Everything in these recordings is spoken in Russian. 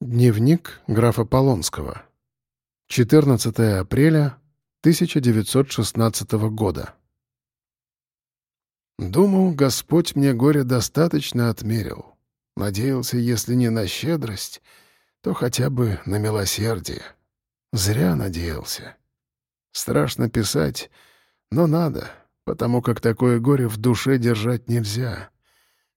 Дневник графа Полонского. 14 апреля 1916 года. Думал, Господь мне горе достаточно отмерил. Надеялся, если не на щедрость, то хотя бы на милосердие. Зря надеялся. Страшно писать, но надо, потому как такое горе в душе держать нельзя.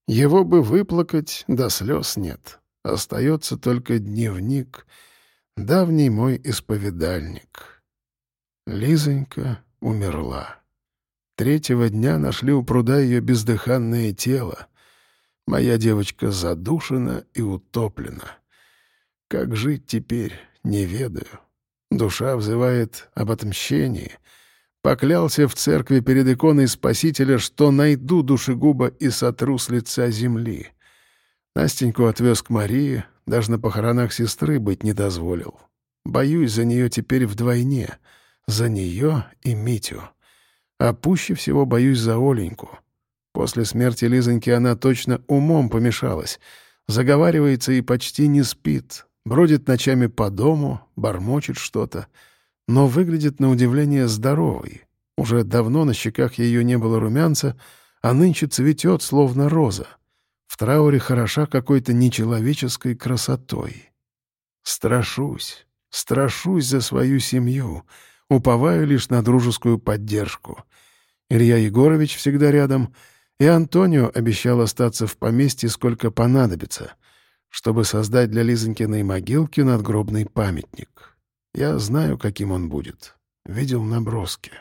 Его бы выплакать, да слез нет. Остается только дневник, давний мой исповедальник. Лизонька умерла. Третьего дня нашли у пруда ее бездыханное тело. Моя девочка задушена и утоплена. Как жить теперь, не ведаю. Душа взывает об отмщении. Поклялся в церкви перед иконой Спасителя, что найду душегуба и сотру с лица земли. Настеньку отвез к Марии, даже на похоронах сестры быть не дозволил. Боюсь за нее теперь вдвойне, за нее и Митю. А пуще всего боюсь за Оленьку. После смерти Лизоньки она точно умом помешалась, заговаривается и почти не спит, бродит ночами по дому, бормочет что-то, но выглядит на удивление здоровой. Уже давно на щеках ее не было румянца, а нынче цветет, словно роза — в трауре хороша какой-то нечеловеческой красотой. Страшусь, страшусь за свою семью, уповаю лишь на дружескую поддержку. Илья Егорович всегда рядом, и Антонио обещал остаться в поместье сколько понадобится, чтобы создать для Лизонькиной могилки надгробный памятник. Я знаю, каким он будет. Видел наброски.